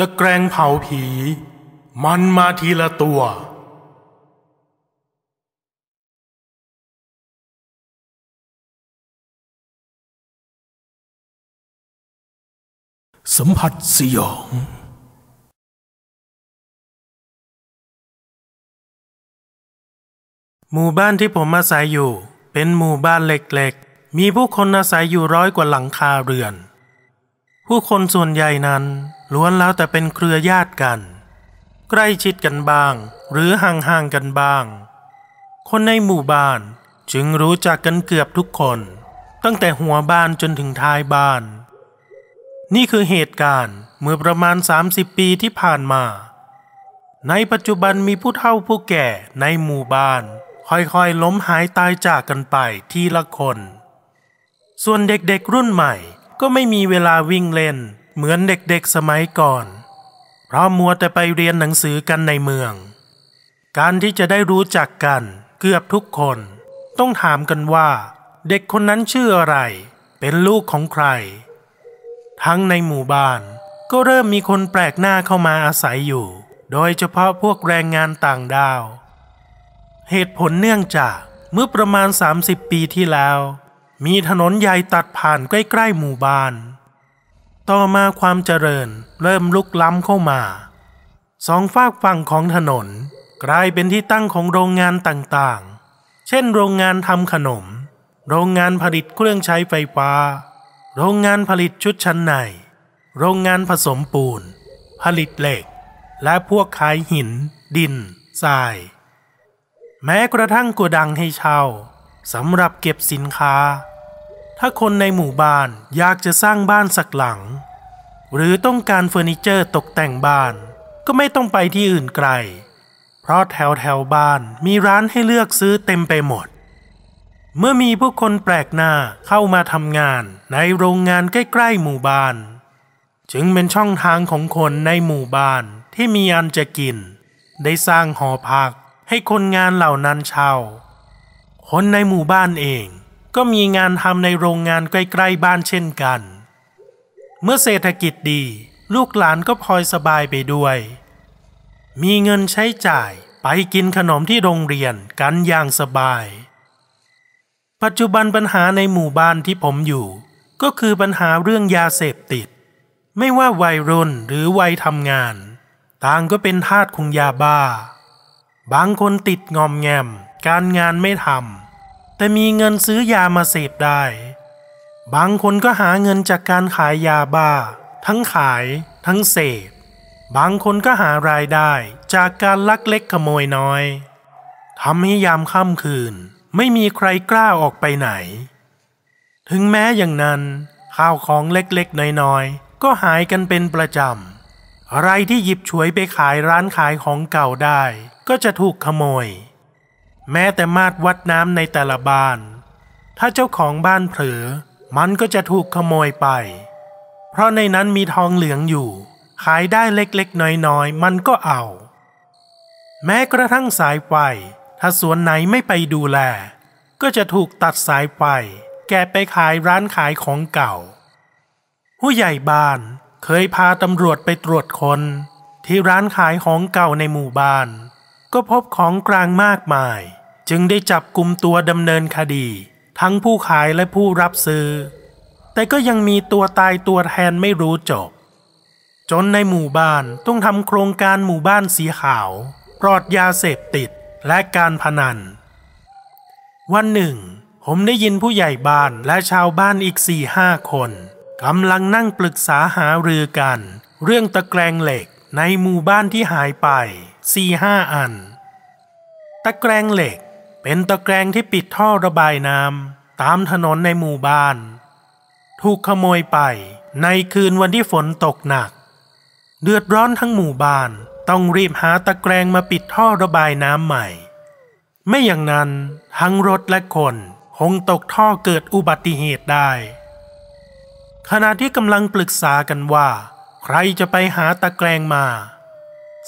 ตะแกรงเผาผี มันมาทีละตัว สัมผัสสยองหมู่บ้านที่ผมอาศัยอยู่ เป็นหมู่บ้านเล็กๆ มีผู้คนอาศัยอยู่ร้อยกว่าหลังคาเรือน ผู้คนส่วนใหญ่นั้น ล้วนแล้วแต่เป็นเครือญาติกัน ใกล้ชิดกันบ้าง หรือห่างๆกันบ้าง คนในหมู่บ้านจึงรู้จักกันเกือบทุกคน ตั้งแต่หัวบ้านจนถึงท้ายบ้าน นี่คือเหตุการณ์เมื่อประมาณ 30 ปีที่ผ่านมา ในปัจจุบันมีผู้เฒ่าผู้แก่ในหมู่บ้าน ค่อยๆล้มหายตายจากกันไปทีละคน ส่วนเด็กๆรุ่นใหม่ก็ไม่มีเวลาวิ่งเล่น เหมือนเด็กๆสมัยก่อน เพราะมัวแต่ไปเรียนหนังสือกันในเมือง การที่จะได้รู้จักกันเกือบทุกคน ต้องถามกันว่า เด็กคนนั้นชื่ออะไร เป็นลูกของใคร ทั้งในหมู่บ้านก็เริ่มมีคนแปลกหน้าเข้ามาอาศัยอยู่ โดยเฉพาะพวกแรงงานต่างดาว เหตุผลเนื่องจากเมื่อประมาณ 30 ปีที่แล้ว มีถนนใหญ่ตัดผ่านใกล้ๆหมู่บ้าน ต่อมาความเจริญเริ่มลุกล้ำเข้ามา สองฝากฝั่งของถนน กลายเป็นที่ตั้งของโรงงานต่างๆ เช่น โรงงานทำขนม โรงงานผลิตเครื่องใช้ไฟฟ้า โรงงานผลิตชุดชั้นใน โรงงานผสมปูน ผลิตเหล็ก และพวกขายหิน ดินทราย แม้กระทั่งกวดังให้เช่าสำหรับเก็บสินค้า ถ้าคนในหมู่บ้านอยากจะสร้างบ้านสักหลัง หรือต้องการเฟอร์นิเจอร์ตกแต่งบ้าน ก็ไม่ต้องไปที่อื่นไกล เพราะแถวแถวบ้านมีร้านให้เลือกซื้อเต็มไปหมด เมื่อมีผู้คนแปลกหน้าเข้ามาทำงานในโรงงานใกล้ๆหมู่บ้าน จึงเป็นช่องทางของคนในหมู่บ้านที่มีอันจะกิน ได้สร้างหอพักให้คนงานเหล่านั้นเช่า คนในหมู่บ้านเอง ก็มีงานทำในโรงงานใกล้ๆบ้านเช่นกัน เมื่อเศรษฐกิจดี ลูกหลานก็พลอยสบายไปด้วย มีเงินใช้จ่ายไปกินขนมที่โรงเรียนกันอย่างสบาย ปัจจุบันปัญหาในหมู่บ้านที่ผมอยู่ ก็คือปัญหาเรื่องยาเสพติด ไม่ว่าวัยรุ่นหรือวัยทำงาน ต่างก็เป็นทาสของยาบ้า บางคนติดงอมแงม การงานไม่ทำ แต่มีเงินซื้อยามาเสพได้ บางคนก็หาเงินจากการขายยาบ้า ทั้งขายทั้งเสพ บางคนก็หารายได้จากการลักเล็กขโมยน้อยทำให้ยามค่ำคืน ไม่มีใครกล้าออกไปไหน ถึงแม้อย่างนั้น ข้าวของเล็กๆน้อยๆ ก็หายกันเป็นประจำอะไรที่หยิบฉวยไปขายร้านขายของเก่าได้ ก็จะถูกขโมย แม้แต่มาตรวัดน้ำในแต่ละบ้าน ถ้าเจ้าของบ้านเผลอ มันก็จะถูกขโมยไป เพราะในนั้นมีทองเหลืองอยู่ ขายได้เล็กๆ น้อยๆ มันก็เอา แม้กระทั่งสายไฟถ้าสวนไหนไม่ไปดูแล ก็จะถูกตัดสายไฟแกไปขายร้านขายของเก่า ผู้ใหญ่บ้านเคยพาตำรวจไปตรวจคน ที่ร้านขายของเก่าในหมู่บ้าน ก็พบของกลางมากมาย จึงได้จับกลุ่มตัวดำเนินคดี ทั้งผู้ขายและผู้รับซื้อ แต่ก็ยังมีตัวตายตัวแทนไม่รู้จบ จนในหมู่บ้านต้องทำโครงการหมู่บ้านสีขาว ปลอดยาเสพติดและการพนัน วันหนึ่ง ผมได้ยินผู้ใหญ่บ้านและชาวบ้านอีกสี่ห้าคนกำลังนั่งปรึกษาหารือกัน เรื่องตะแกรงเหล็กในหมู่บ้านที่หายไปสี่ห้าอัน ตะแกรงเหล็ก เป็นตะแกรงที่ปิดท่อระบายน้ำตามถนนในหมู่บ้าน ถูกขโมยไปในคืนวันที่ฝนตกหนัก เดือดร้อนทั้งหมู่บ้านต้องรีบหาตะแกรงมาปิดท่อระบายน้ำใหม่ ไม่อย่างนั้นทั้งรถและคนคงตกท่อเกิดอุบัติเหตุได้ ขณะที่กำลังปรึกษากันว่า ใครจะไปหาตะแกรงมา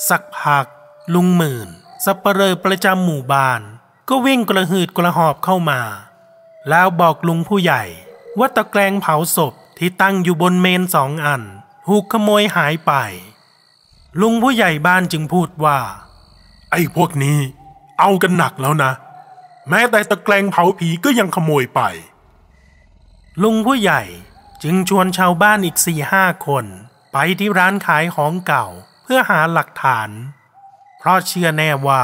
สักพักลุงหมื่นสัปเหร่อประจำหมู่บ้าน ก็วิ่งกระหืดกระหอบเข้ามา แล้วบอกลุงผู้ใหญ่ว่าตะแกรงเผาศพที่ตั้งอยู่บนเมนสองอันถูกขโมยหายไป ลุงผู้ใหญ่บ้านจึงพูดว่า ไอ้พวกนี้ เอากันหนักแล้วนะ แม้แต่ตะแกรงเผาผีก็ยังขโมยไป ลุงผู้ใหญ่จึงชวนชาวบ้านอีกสี่ห้าคน ไปที่ร้านขายของเก่าเพื่อหาหลักฐาน เพราะเชื่อแน่ว่า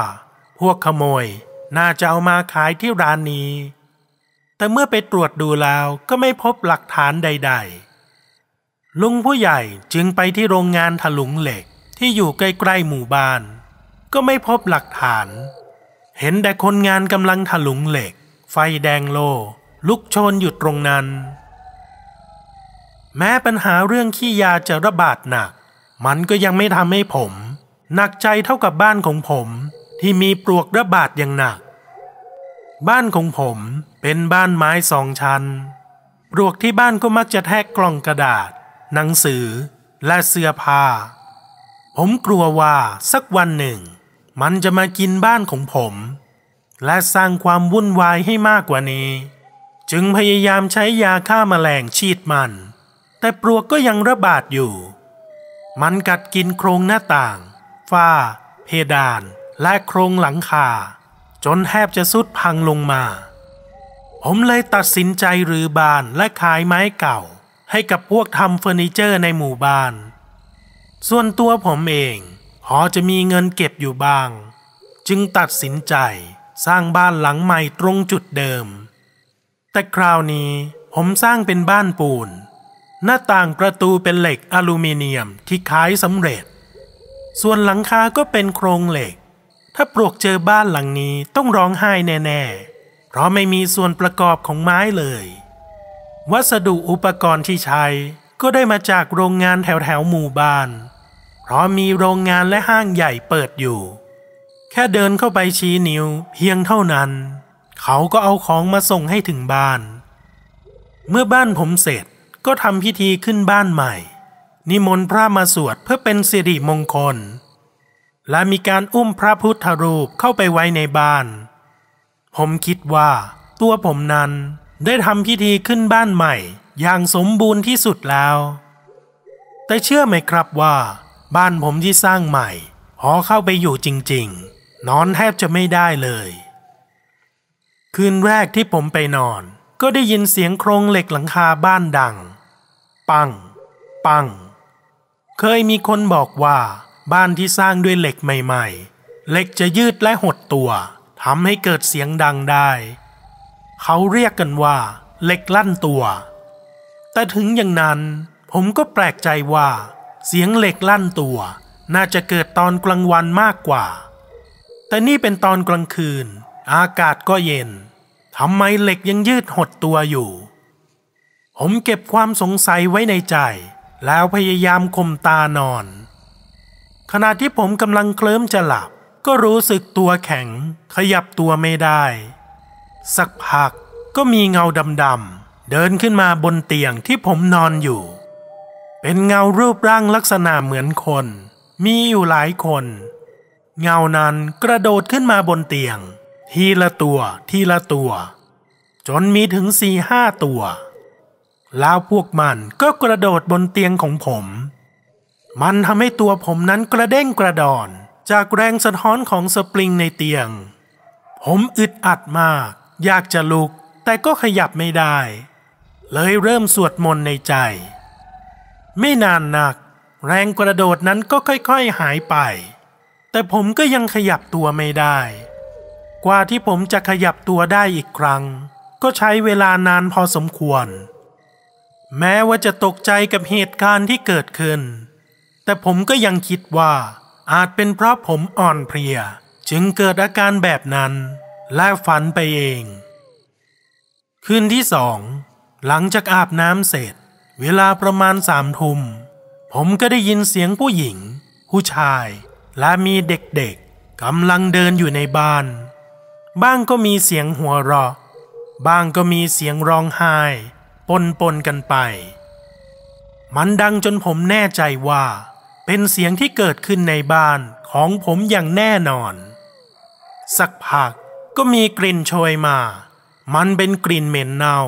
พวกขโมย น่าจะเอามาขายที่ร้านนี้ แต่เมื่อไปตรวจดูแล้วก็ไม่พบหลักฐานใด ๆ ลุงผู้ใหญ่จึงไปที่โรงงานถลุงเหล็กที่อยู่ใกล้ๆหมู่บ้าน ก็ไม่พบหลักฐาน เห็นแต่คนงานกำลังถลุงเหล็ก ไฟแดงโล ลุกโชนอยู่ตรงนั้น แม้ปัญหาเรื่องขี้ยาจะระบาดหนัก มันก็ยังไม่ทำให้ผม หนักใจเท่ากับบ้านของผม ที่มีปลวกระบาดอย่างหนัก บ้านของผมเป็นบ้านไม้สองชั้น ปลวกที่บ้านก็มักจะแทกกล่องกระดาษ หนังสือและเสื้อผ้า ผมกลัวว่าสักวันหนึ่ง มันจะมากินบ้านของผม และสร้างความวุ่นวายให้มากกว่านี้ จึงพยายามใช้ยาฆ่ามาแมลงฉีดมัน แต่ปลวกก็ยังระบาดอยู่ มันกัดกินโครงหน้าต่าง ฝ้า เพดาน และโครงหลังคา จนแทบจะสุดพังลงมา ผมเลยตัดสินใจรื้อบ้านและขายไม้เก่า ให้กับพวกทำเฟอร์นิเจอร์ในหมู่บ้าน ส่วนตัวผมเองพอจะมีเงินเก็บอยู่บ้าง จึงตัดสินใจสร้างบ้านหลังใหม่ตรงจุดเดิม แต่คราวนี้ผมสร้างเป็นบ้านปูน หน้าต่างประตูเป็นเหล็กอลูมิเนียมที่ขายสำเร็จ ส่วนหลังคาก็เป็นโครงเหล็ก ถ้าปลวกเจอบ้านหลังนี้ต้องร้องไห้แน่ๆ เพราะไม่มีส่วนประกอบของไม้เลย วัสดุอุปกรณ์ที่ใช้ก็ได้มาจากโรงงานแถวๆหมู่บ้าน เพราะมีโรงงานและห้างใหญ่เปิดอยู่ แค่เดินเข้าไปชี้นิ้วเพียงเท่านั้น เขาก็เอาของมาส่งให้ถึงบ้าน เมื่อบ้านผมเสร็จก็ทำพิธีขึ้นบ้านใหม่ นิมนต์พระมาสวดเพื่อเป็นสิริมงคล และมีการอุ้มพระพุทธรูปเข้าไปไว้ในบ้าน ผมคิดว่า ตัวผมนั้นได้ทำพิธีขึ้นบ้านใหม่ อย่างสมบูรณ์ที่สุดแล้ว แต่เชื่อไหมครับว่า บ้านผมที่สร้างใหม่พอเข้าไปอยู่จริง ๆ นอนแทบจะไม่ได้เลย คืนแรกที่ผมไปนอน ก็ได้ยินเสียงโครงเหล็กหลังคาบ้านดัง ปัง ปัง เคยมีคนบอกว่า บ้านที่สร้างด้วยเหล็กใหม่ ๆ เหล็กจะยืดและหดตัวทำให้เกิดเสียงดังได้ เขาเรียกกันว่า เหล็กลั่นตัว แต่ถึงอย่างนั้น ผมก็แปลกใจว่า เสียงเหล็กลั่นตัว น่าจะเกิดตอนกลางวันมากกว่า แต่นี่เป็นตอนกลางคืน อากาศก็เย็นทำไมเหล็กยังยืดหดตัวอยู่ ผมเก็บความสงสัยไว้ในใจ แล้วพยายามข่มตานอน ขณะที่ผมกำลังเคลิ้มจะหลับ ก็รู้สึกตัวแข็ง ขยับตัวไม่ได้ สักพักก็มีเงาดำๆเดินขึ้นมาบนเตียงที่ผมนอนอยู่ เป็นเงารูปร่างลักษณะเหมือนคน มีอยู่หลายคน เงานั้นกระโดดขึ้นมาบนเตียง ทีละตัวทีละตัว จนมีถึงสี่ห้าตัว แล้วพวกมันก็กระโดดบนเตียงของผม มันทำให้ตัวผมนั้นกระเด้งกระดอน จากแรงสะท้อนของสปริงในเตียง ผมอึดอัดมาก อยากจะลุก แต่ก็ขยับไม่ได้ เลยเริ่มสวดมนต์ในใจ ไม่นานนัก แรงกระโดดนั้นก็ค่อยๆหายไป แต่ผมก็ยังขยับตัวไม่ได้ กว่าที่ผมจะขยับตัวได้อีกครั้ง ก็ใช้เวลานานพอสมควร แม้ว่าจะตกใจกับเหตุการณ์ที่เกิดขึ้น แต่ผมก็ยังคิดว่า อาจเป็นเพราะผมอ่อนเพลีย จึงเกิดอาการแบบนั้น และฝันไปเอง คืนที่สอง หลังจากอาบน้ำเสร็จ เวลาประมาณสามทุ่ม ผมก็ได้ยินเสียงผู้หญิง ผู้ชาย และมีเด็กๆกำลังเดินอยู่ในบ้าน บ้างก็มีเสียงหัวเราะ บ้างก็มีเสียงร้องไห้ปนปนๆกันไป มันดังจนผมแน่ใจว่า เป็นเสียงที่เกิดขึ้นในบ้านของผมอย่างแน่นอน สักพักก็มีกลิ่นโชยมา มันเป็นกลิ่นเหม็นเน่า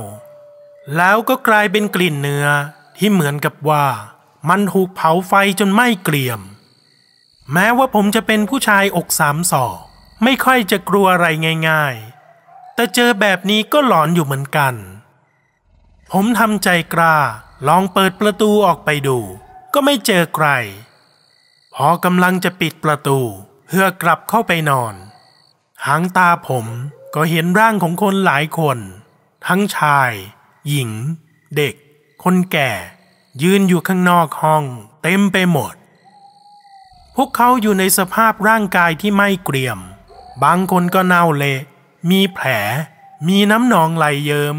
แล้วก็กลายเป็นกลิ่นเนื้อที่เหมือนกับว่า มันถูกเผาไฟจนไหม้เกลี่ยม แม้ว่าผมจะเป็นผู้ชายอกสามศอกไม่ค่อยจะกลัวอะไรง่าย ๆ แต่เจอแบบนี้ก็หลอนอยู่เหมือนกัน ผมทำใจกล้าลองเปิดประตูออกไปดู ก็ไม่เจอใคร พอกำลังจะปิดประตู เพื่อกลับเข้าไปนอน หางตาผมก็เห็นร่างของคนหลายคน ทั้งชาย หญิง เด็ก คนแก่ ยืนอยู่ข้างนอกห้อง เต็มไปหมด พวกเขาอยู่ในสภาพร่างกายที่ไม่เกรียม บางคนก็เน่าเละมีแผล มีน้ำหนองไหลเยิม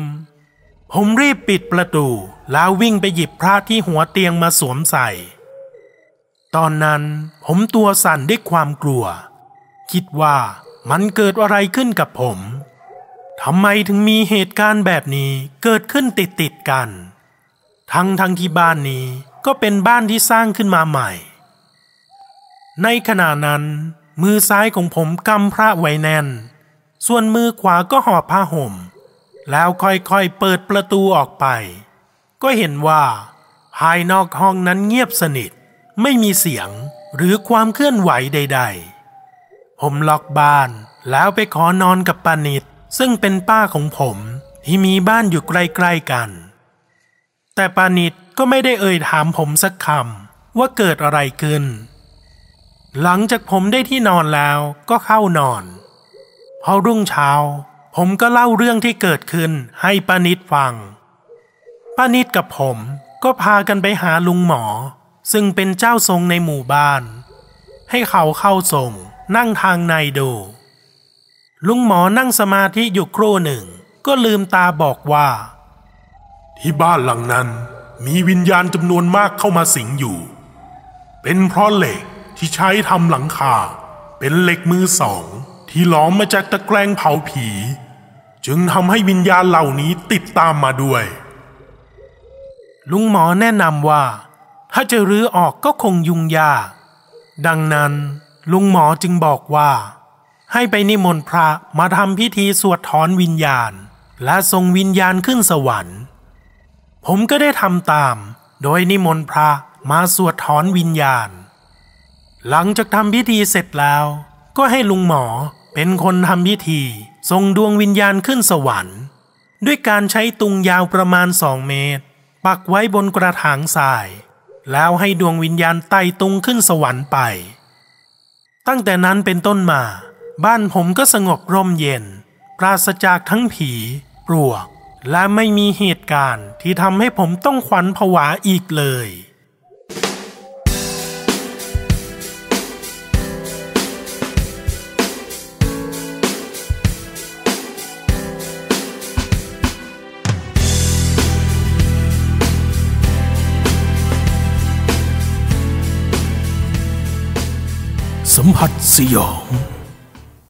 ผมรีบปิดประตูแล้ววิ่งไปหยิบพระที่หัวเตียงมาสวมใส่ ตอนนั้นผมตัวสั่นด้วยความกลัว คิดว่ามันเกิดอะไรขึ้นกับผมทำไมถึงมีเหตุการณ์แบบนี้เกิดขึ้นติดติดกัน ทั้งทั้งที่บ้านนี้ก็เป็นบ้านที่สร้างขึ้นมาใหม่ ในขณะนั้น มือซ้ายของผมกำพระไว้แน่น ส่วนมือขวาก็หอบผ้าห่ม แล้วค่อยๆเปิดประตูออกไป ก็เห็นว่า ภายนอกห้องนั้นเงียบสนิท ไม่มีเสียงหรือความเคลื่อนไหวใด ๆ ผมล็อกบ้านแล้วไปขอนอนกับปานิดซึ่งเป็นป้าของผมที่มีบ้านอยู่ใกล้ๆกัน แต่ปานิดก็ไม่ได้เอ่ยถามผมสักคำว่าเกิดอะไรขึ้น หลังจากผมได้ที่นอนแล้วก็เข้านอนพอรุ่งเช้า ผมก็เล่าเรื่องที่เกิดขึ้นให้ปานิดฟังป้านิดกับผมก็พากันไปหาลุงหมอ ซึ่งเป็นเจ้าทรงในหมู่บ้าน ให้เขาเข้าทรงนั่งทางในดู ลุงหมอนั่งสมาธิอยู่ครู่หนึ่ง ก็ลืมตาบอกว่า ที่บ้านหลังนั้นมีวิญญาณจำนวนมากเข้ามาสิงอยู่ เป็นเพราะเหล็กที่ใช้ทำหลังคา เป็นเหล็กมือสอง ที่หลอมมาจากตะแกรงเผาผี จึงทำให้วิญญาณเหล่านี้ติดตามมาด้วย ลุงหมอแนะนำว่า ถ้าจะรื้อออกก็คงยุ่งยาก ดังนั้นลุงหมอจึงบอกว่า ให้ไปนิมนต์พระมาทำพิธีสวดถอนวิญญาณ และส่งวิญญาณขึ้นสวรรค์ ผมก็ได้ทำตาม โดยนิมนต์พระมาสวดถอนวิญญาณ หลังจากทำพิธีเสร็จแล้ว ก็ให้ลุงหมอเป็นคนทำพิธีส่งดวงวิญญาณขึ้นสวรรค์ ด้วยการใช้ตุงยาวประมาณสองเมตร ปักไว้บนกระถางทราย แล้วให้ดวงวิญญาณไต่ตุงขึ้นสวรรค์ไป ตั้งแต่นั้นเป็นต้นมา บ้านผมก็สงบร่มเย็น ปราศจากทั้งผี ปลวก และไม่มีเหตุการณ์ที่ทำให้ผมต้องขวัญผวาอีกเลย สัมผัสสยอง